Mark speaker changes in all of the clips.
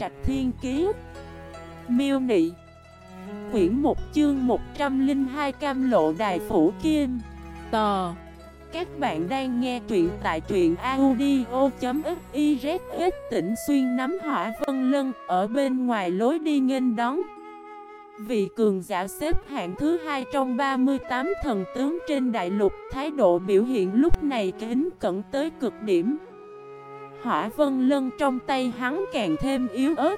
Speaker 1: Trạch Thiên Kiế Miêu Nị. Quyển 1 chương 102 Cam Lộ Đài Phủ Kim. Tò. Các bạn đang nghe truyện tại truyện audio.xyz tỉnh xuyên nắm hỏa vân lân, ở bên ngoài lối đi nghênh đón. Vị cường giả xếp hạng thứ hai trong 38 thần tướng trên đại lục, Thái độ biểu hiện lúc này kính cẩn tới cực điểm. Hỏa vân lân trong tay hắn càng thêm yếu ớt.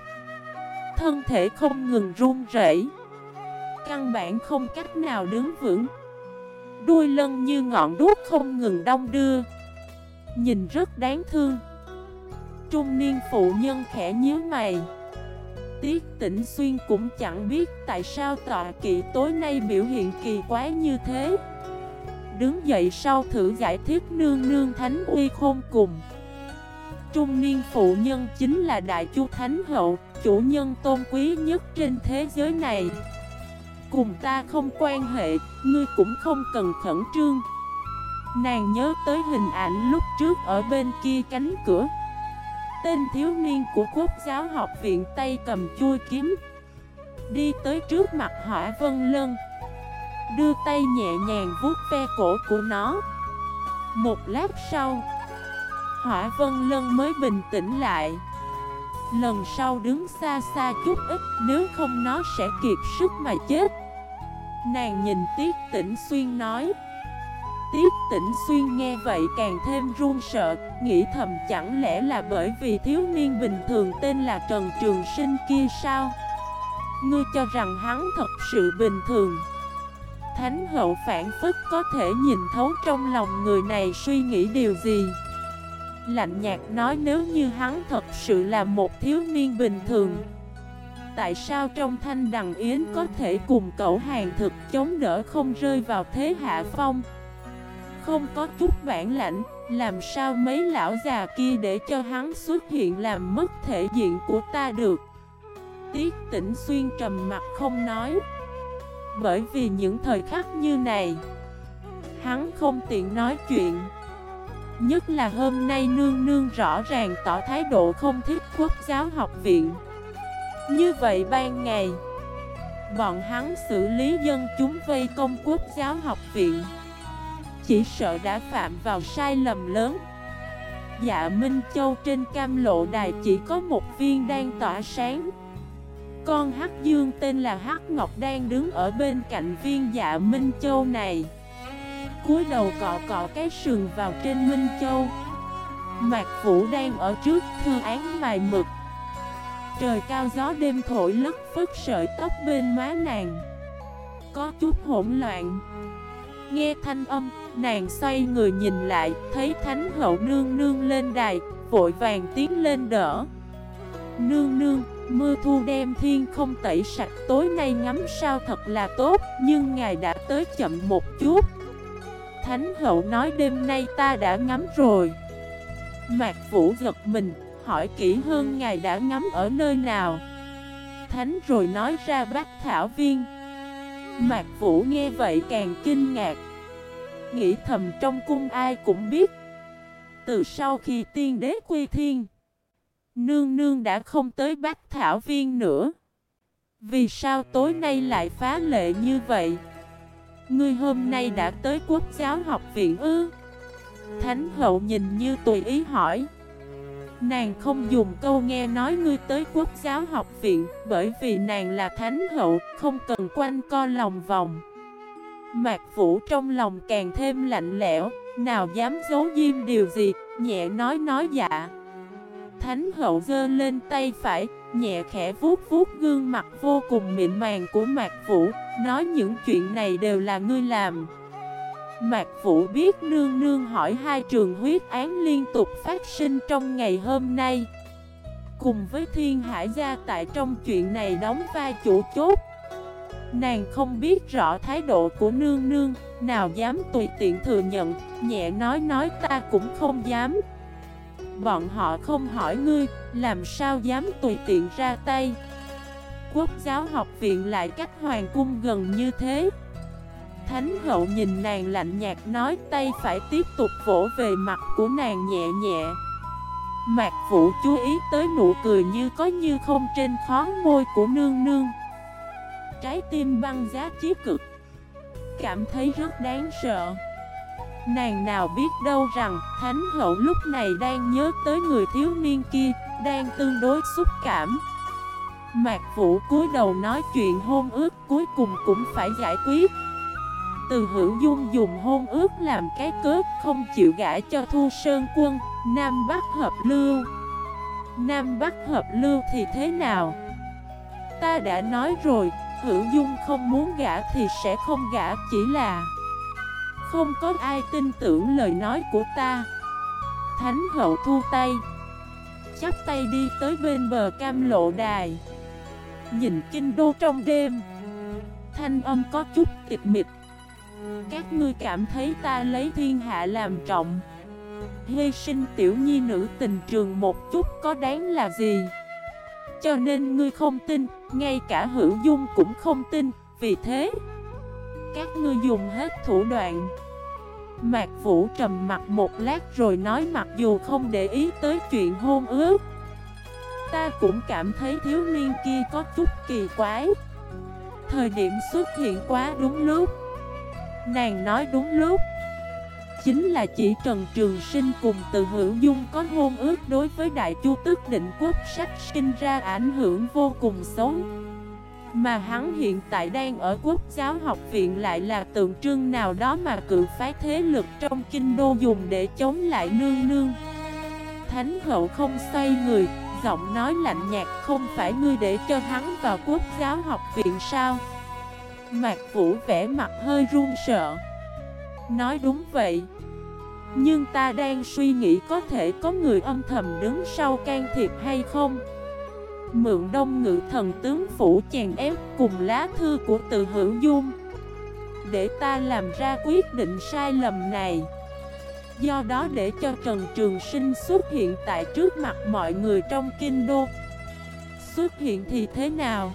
Speaker 1: Thân thể không ngừng run rẩy. Căn bản không cách nào đứng vững. Đuôi lân như ngọn đuốc không ngừng đong đưa. Nhìn rất đáng thương. Trung niên phụ nhân khẽ nhíu mày. Tiết tỉnh xuyên cũng chẳng biết tại sao tọa kỵ tối nay biểu hiện kỳ quái như thế. Đứng dậy sau thử giải thích nương nương thánh uy khôn cùng. Trung niên phụ nhân chính là Đại Chu Thánh Hậu, chủ nhân tôn quý nhất trên thế giới này. Cùng ta không quan hệ, ngươi cũng không cần khẩn trương. Nàng nhớ tới hình ảnh lúc trước ở bên kia cánh cửa. Tên thiếu niên của quốc giáo học viện tay cầm chui kiếm. Đi tới trước mặt hỏa vân lân. Đưa tay nhẹ nhàng vuốt ve cổ của nó. Một lát sau Hỏa vân lân mới bình tĩnh lại. Lần sau đứng xa xa chút ít, Nếu không nó sẽ kiệt sức mà chết. Nàng nhìn Tiết Tĩnh Xuyên nói. Tiết Tĩnh Xuyên nghe vậy càng thêm run sợ, Nghĩ thầm chẳng lẽ là bởi vì thiếu niên bình thường tên là Trần Trường Sinh kia sao? Ngươi cho rằng hắn thật sự bình thường. Thánh hậu phản phức có thể nhìn thấu trong lòng người này suy nghĩ điều gì? Lạnh nhạt nói nếu như hắn thật sự là một thiếu niên bình thường. Tại sao trong thanh đằng yến có thể cùng cậu hàng thực chống đỡ không rơi vào thế hạ phong? Không có chút bản lãnh, Làm sao mấy lão già kia để cho hắn xuất hiện làm mất thể diện của ta được? Tiết tỉnh xuyên trầm mặt không nói. Bởi vì những thời khắc như này, Hắn không tiện nói chuyện. Nhất là hôm nay nương nương rõ ràng tỏ thái độ không thích quốc giáo học viện. Như vậy ban ngày, Bọn hắn xử lý dân chúng vây công quốc giáo học viện. Chỉ sợ đã phạm vào sai lầm lớn. Dạ Minh Châu trên cam lộ đài chỉ có một viên đang tỏa sáng. Con Hắc Dương tên là Hắc Ngọc đang đứng ở bên cạnh viên dạ Minh Châu này cúi đầu cọ cọ cái sườn vào trên Minh Châu. Mạc Vũ đang ở trước thư án mài mực. Trời cao gió đêm thổi lất phất sợi tóc bên má nàng. Có chút hỗn loạn. Nghe thanh âm, nàng xoay người nhìn lại Thấy thánh hậu nương nương lên đài Vội vàng tiến lên đỡ. Nương nương, mưa thu đem thiên không tẩy sạch Tối nay ngắm sao thật là tốt Nhưng ngài đã tới chậm một chút. Thánh hậu nói đêm nay ta đã ngắm rồi. Mạc Vũ giật mình, hỏi kỹ hơn ngài đã ngắm ở nơi nào? Thánh rồi nói ra bác thảo viên. Mạc Vũ nghe vậy càng kinh ngạc. Nghĩ thầm trong cung ai cũng biết. Từ sau khi tiên đế quy thiên Nương nương đã không tới bác thảo viên nữa. Vì sao tối nay lại phá lệ như vậy? Ngươi hôm nay đã tới quốc giáo học viện ư? Thánh hậu nhìn như tùy ý hỏi. Nàng không dùng câu nghe nói ngươi tới quốc giáo học viện Bởi vì nàng là thánh hậu, Không cần quanh co lòng vòng. Mạc Vũ trong lòng càng thêm lạnh lẽo, Nào dám giấu diêm điều gì, Nhẹ nói nói dạ. Thánh hậu dơ lên tay phải, Nhẹ khẽ vuốt vuốt gương mặt vô cùng mịn màng của Mạc Vũ. Nói những chuyện này đều là ngươi làm. Mạc Vũ biết nương nương hỏi hai trường huyết án liên tục phát sinh trong ngày hôm nay. Cùng với Thiên Hải Gia tại trong chuyện này đóng vai chủ chốt, Nàng không biết rõ thái độ của nương nương, Nào dám tùy tiện thừa nhận, Nhẹ nói nói ta cũng không dám. Bọn họ không hỏi ngươi, Làm sao dám tùy tiện ra tay? Quốc giáo học viện lại cách hoàng cung gần như thế. Thánh hậu nhìn nàng lạnh nhạt nói tay phải tiếp tục vỗ về mặt của nàng nhẹ nhẹ. Mạc Vũ chú ý tới nụ cười như có như không trên khó môi của nương nương. Trái tim băng giá chí cực. Cảm thấy rất đáng sợ. Nàng nào biết đâu rằng Thánh hậu lúc này đang nhớ tới người thiếu niên kia Đang tương đối xúc cảm. Mạc Vũ cúi đầu nói chuyện hôn ước cuối cùng cũng phải giải quyết. Từ hữu dung dùng hôn ước làm cái cớ không chịu gã cho Thu Sơn Quân Nam Bắc hợp lưu. Nam Bắc hợp lưu thì thế nào? Ta đã nói rồi, hữu dung không muốn gã thì sẽ không gã chỉ là không có ai tin tưởng lời nói của ta. Thánh hậu thu tay. Chắp tay đi tới bên bờ cam lộ đài. Nhìn kinh đô trong đêm. Thanh âm có chút tịch mịch. Các ngươi cảm thấy ta lấy thiên hạ làm trọng. Hy sinh tiểu nhi nữ tình trường một chút có đáng là gì? Cho nên ngươi không tin, Ngay cả hữu dung cũng không tin, Vì thế các ngươi dùng hết thủ đoạn. Mạc Vũ trầm mặt một lát rồi nói mặc dù không để ý tới chuyện hôn ước, Ta cũng cảm thấy thiếu niên kia có chút kỳ quái. Thời điểm xuất hiện quá đúng lúc. Nàng nói đúng lúc. Chính là chỉ Trần Trường Sinh cùng từ hữu dung có hôn ước đối với Đại Chu Tức định quốc sách sinh ra ảnh hưởng vô cùng xấu. Mà hắn hiện tại đang ở quốc giáo học viện lại là tượng trưng nào đó mà cự phái thế lực trong kinh đô dùng để chống lại nương nương. Thánh hậu không xoay người, giọng nói lạnh nhạt không phải ngươi để cho hắn vào quốc giáo học viện sao? Mạc Vũ vẽ mặt hơi run sợ. Nói đúng vậy Nhưng ta đang suy nghĩ có thể có người âm thầm đứng sau can thiệp hay không? Mượn đông ngự thần tướng phủ chèn ép cùng lá thư của từ hữu dung Để ta làm ra quyết định sai lầm này Do đó để cho Trần Trường Sinh xuất hiện tại trước mặt mọi người trong kinh đô Xuất hiện thì thế nào?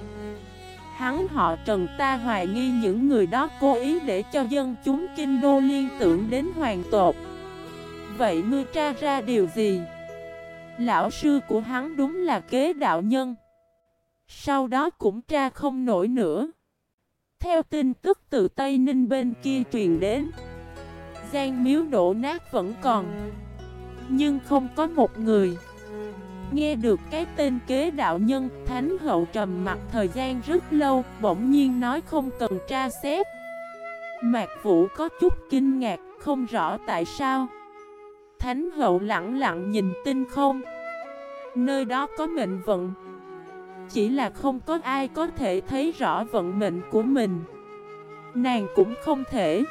Speaker 1: Hắn họ Trần ta hoài nghi những người đó cố ý để cho dân chúng kinh đô liên tưởng đến hoàng tột Vậy ngươi tra ra điều gì? Lão sư của hắn đúng là kế đạo nhân Sau đó cũng tra không nổi nữa Theo tin tức từ Tây Ninh bên kia truyền đến Giang miếu đổ nát vẫn còn Nhưng không có một người Nghe được cái tên kế đạo nhân, Thánh hậu trầm mặt thời gian rất lâu, bỗng nhiên nói không cần tra xét. Mạc Vũ có chút kinh ngạc, không rõ tại sao. Thánh hậu lặng lặng nhìn tinh không. Nơi đó có mệnh vận. Chỉ là không có ai có thể thấy rõ vận mệnh của mình. Nàng cũng không thể.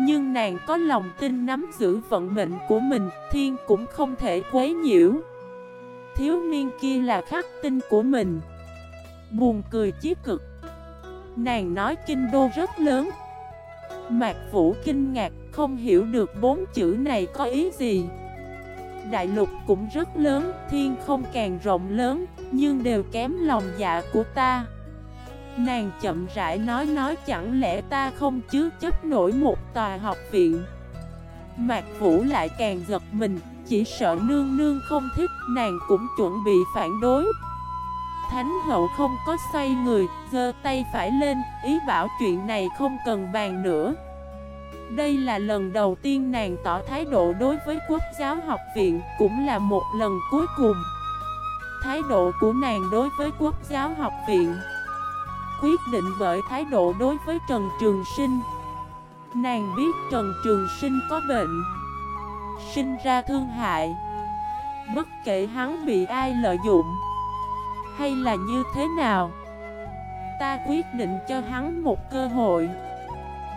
Speaker 1: Nhưng nàng có lòng tin nắm giữ vận mệnh của mình, thiên cũng không thể quấy nhiễu thiếu niên kia là khắc tinh của mình Buồn cười chí cực Nàng nói kinh đô rất lớn Mạc Vũ kinh ngạc không hiểu được bốn chữ này có ý gì. Đại lục cũng rất lớn, thiên không càng rộng lớn Nhưng đều kém lòng dạ của ta. Nàng chậm rãi nói nói chẳng lẽ ta không chứ chấp nổi một tòa học viện? Mạc Vũ lại càng giật mình chỉ sợ nương nương không thích nàng cũng chuẩn bị phản đối. Thánh hậu không có xoay người, giơ tay phải lên, ý bảo chuyện này không cần bàn nữa. Đây là lần đầu tiên nàng tỏ thái độ đối với quốc giáo học viện, cũng là một lần cuối cùng. Thái độ của nàng đối với quốc giáo học viện. Quyết định bởi thái độ đối với Trần Trường Sinh. Nàng biết Trần Trường Sinh có bệnh sinh ra thương hại. Bất kể hắn bị ai lợi dụng hay là như thế nào? Ta quyết định cho hắn một cơ hội.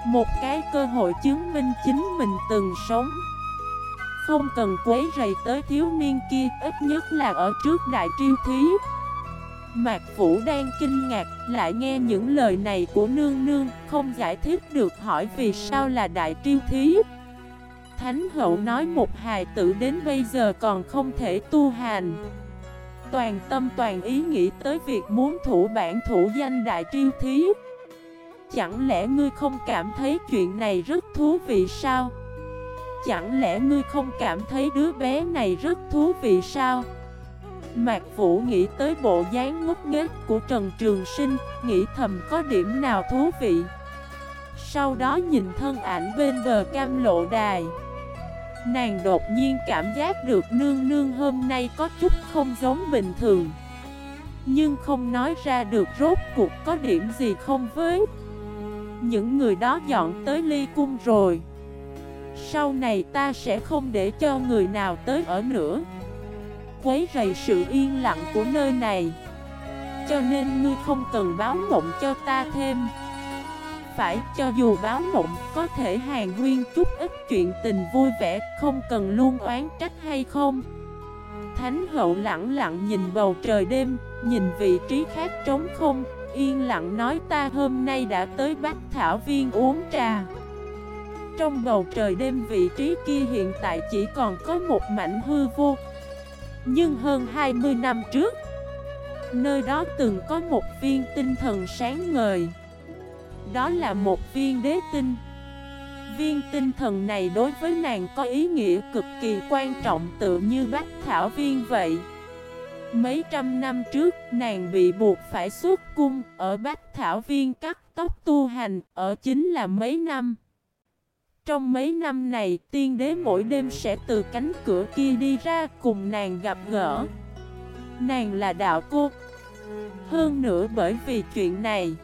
Speaker 1: Một cái cơ hội chứng minh chính mình từng sống. Không cần quấy rầy tới thiếu niên kia, Ít nhất là ở trước đại triêu thí. Mạc Vũ đang kinh ngạc, Lại nghe những lời này của nương nương, Không giải thích được hỏi vì sao là đại triêu thí. Thánh hậu nói một hài tử đến bây giờ còn không thể tu hành. Toàn tâm toàn ý nghĩ tới việc muốn thủ bản thủ danh đại triêu thí Chẳng lẽ ngươi không cảm thấy chuyện này rất thú vị sao? Chẳng lẽ ngươi không cảm thấy đứa bé này rất thú vị sao? Mạc Vũ nghĩ tới bộ dáng ngốc nghếch của Trần Trường Sinh, nghĩ thầm có điểm nào thú vị. Sau đó nhìn thân ảnh bên bờ cam lộ đài. Nàng đột nhiên cảm giác được nương nương hôm nay có chút không giống bình thường. Nhưng không nói ra được rốt cuộc có điểm gì không với. Những người đó dọn tới ly cung rồi. Sau này ta sẽ không để cho người nào tới ở nữa Quấy rầy sự yên lặng của nơi này Cho nên ngươi không cần báo mộng cho ta thêm phải cho dù báo mộng, có thể hàng huyên chút ít chuyện tình vui vẻ, Không cần luôn oán trách hay không. Thánh hậu lặng lặng nhìn bầu trời đêm, Nhìn vị trí khác trống không, Yên lặng nói ta hôm nay đã tới Bách Thảo Viên uống trà. Trong bầu trời đêm vị trí kia hiện tại chỉ còn có một mảnh hư vô. Nhưng hơn 20 năm trước, Nơi đó từng có một viên tinh thần sáng ngời. Đó là một viên đế tinh Viên tinh thần này đối với nàng có ý nghĩa cực kỳ quan trọng tự như bách thảo viên vậy Mấy trăm năm trước, nàng bị buộc phải xuất cung ở Bách Thảo Viên cắt tóc tu hành, ở chính là mấy năm. Trong mấy năm này, tiên đế mỗi đêm sẽ từ cánh cửa kia đi ra cùng nàng gặp gỡ. Nàng là đạo cô. Hơn nữa bởi vì chuyện này,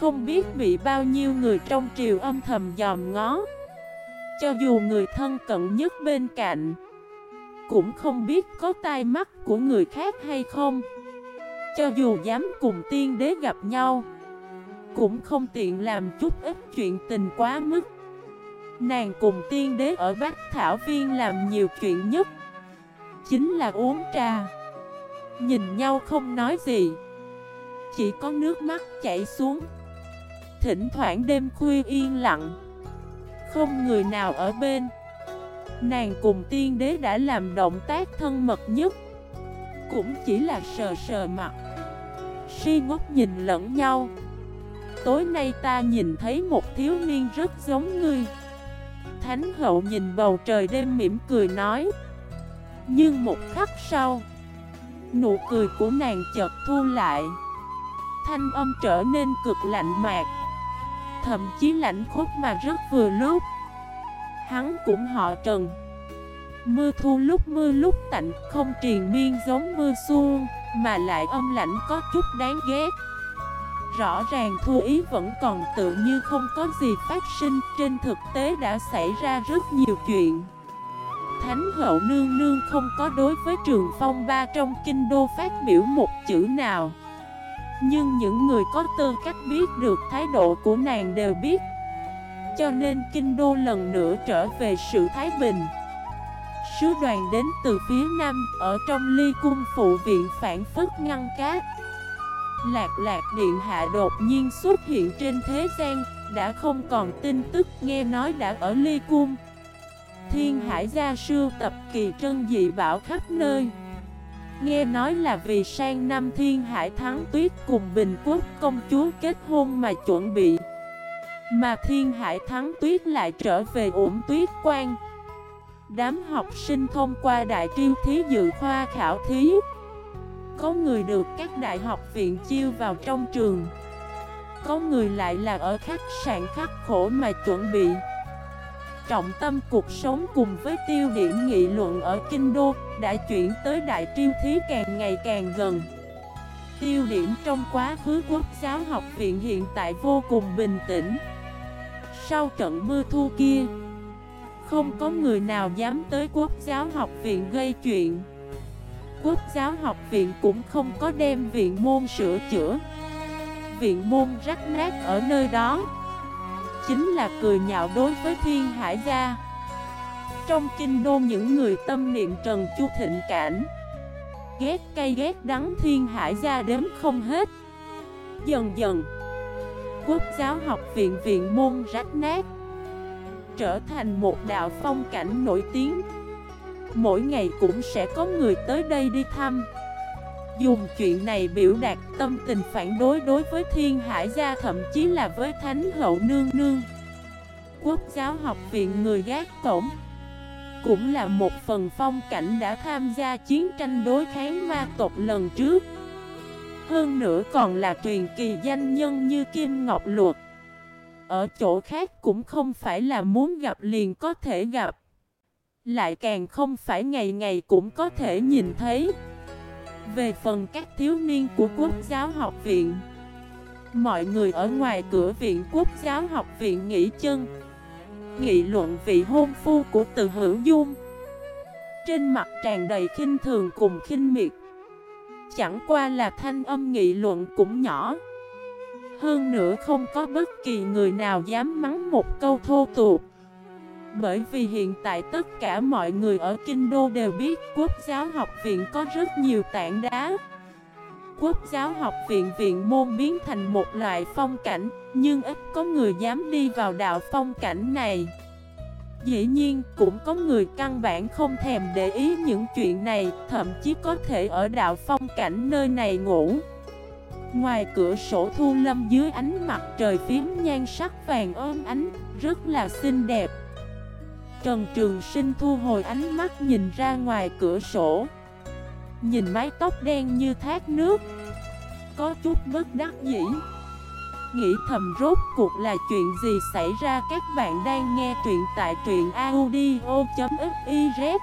Speaker 1: không biết bị bao nhiêu người trong triều âm thầm dòm ngó. Cho dù người thân cận nhất bên cạnh, cũng không biết có tai mắt của người khác hay không. Cho dù dám cùng tiên đế gặp nhau, cũng không tiện làm chút ít chuyện tình quá mức. Nàng cùng tiên đế ở Bắc Thảo Viên làm nhiều chuyện nhất Chính là uống trà Nhìn nhau không nói gì Chỉ có nước mắt chảy xuống Thỉnh thoảng đêm khuya yên lặng. Không người nào ở bên. Nàng cùng tiên đế đã làm động tác thân mật nhất. Cũng chỉ là sờ sờ mặt. Si ngốc nhìn lẫn nhau. Tối nay ta nhìn thấy một thiếu niên rất giống ngươi. Thánh hậu nhìn bầu trời đêm mỉm cười nói. Nhưng một khắc sau, Nụ cười của nàng chợt thu lại. Thanh âm trở nên cực lạnh mạc. Thậm chí lạnh khốc mà rất vừa lúc. Hắn cũng họ trần. Mưa thu lúc mưa lúc tạnh Không triền miên giống mưa xuông Mà lại âm lạnh có chút đáng ghét. Rõ ràng Thu Ý vẫn còn tự như không có gì phát sinh, Trên thực tế đã xảy ra rất nhiều chuyện. Thánh hậu nương nương không có đối với trường phong ba trong kinh đô phát biểu một chữ nào. Nhưng những người có tư cách biết được thái độ của nàng đều biết. Cho nên kinh đô lần nữa trở về sự thái bình. Sứ đoàn đến từ phía nam, Ở trong ly cung phụ viện phản phức ngăn cát. Lạc lạc điện hạ đột nhiên xuất hiện trên thế gian, Đã không còn tin tức nghe nói đã ở ly cung. Thiên hải gia sư tập kỳ trân dị bảo khắp nơi. Nghe nói là vì sang năm thiên hải thắng tuyết cùng Bình Quốc công chúa kết hôn mà chuẩn bị. Mà thiên hải thắng tuyết lại trở về ổn tuyết quan. Đám học sinh thông qua đại triêu thí dự khoa khảo thí. Có người được các đại học viện chiêu vào trong trường. Có người lại là ở khách sạn khắc khổ mà chuẩn bị. Trọng tâm cuộc sống cùng với tiêu điểm nghị luận ở Kinh Đô, Đã chuyển tới đại triêu thí càng ngày càng gần. Tiêu điểm trong quá khứ quốc giáo học viện hiện tại vô cùng bình tĩnh. Sau trận mưa thu kia, Không có người nào dám tới quốc giáo học viện gây chuyện. Quốc giáo học viện cũng không có đem viện môn sửa chữa. Viện môn rách nát ở nơi đó. Chính là cười nhạo đối với thiên hải gia. Trong kinh đô những người tâm niệm trần chu thịnh cảnh, Ghét cay ghét đắng thiên hải gia đếm không hết. Dần dần, Quốc giáo học viện viện môn rách nát, Trở thành một đạo phong cảnh nổi tiếng. Mỗi ngày cũng sẽ có người tới đây đi thăm. Dùng chuyện này biểu đạt tâm tình phản đối đối với thiên hải gia, thậm chí là với thánh hậu nương nương. Quốc giáo học viện người gác cổng Cũng là một phần phong cảnh đã tham gia chiến tranh đối kháng ma tộc lần trước. Hơn nữa còn là truyền kỳ danh nhân như Kim Ngọc Luật. Ở chỗ khác cũng không phải là muốn gặp liền có thể gặp. Lại càng không phải ngày ngày cũng có thể nhìn thấy. Về phần các thiếu niên của quốc giáo học viện. Mọi người ở ngoài cửa viện quốc giáo học viện nghỉ chân. Nghị luận vị hôn phu của từ hữu dung. Trên mặt tràn đầy khinh thường cùng khinh miệt. Chẳng qua là thanh âm nghị luận cũng nhỏ. Hơn nữa không có bất kỳ người nào dám mắng một câu thô tục. Bởi vì hiện tại tất cả mọi người ở Kinh Đô đều biết Quốc giáo học viện có rất nhiều tảng đá quốc giáo học viện viện môn biến thành một loại phong cảnh, nhưng ít có người dám đi vào đạo phong cảnh này. Dĩ nhiên, cũng có người căn bản không thèm để ý những chuyện này, thậm chí có thể ở đạo phong cảnh nơi này ngủ. Ngoài cửa sổ thu lâm dưới ánh mặt trời phím nhan sắc vàng ôm ánh, rất là xinh đẹp. Trần Trường Sinh thu hồi ánh mắt nhìn ra ngoài cửa sổ. Nhìn mái tóc đen như thác nước. Có chút bất đắc dĩ. Nghĩ thầm rốt cuộc là chuyện gì xảy ra? Các bạn đang nghe truyện tại truyện audio.fif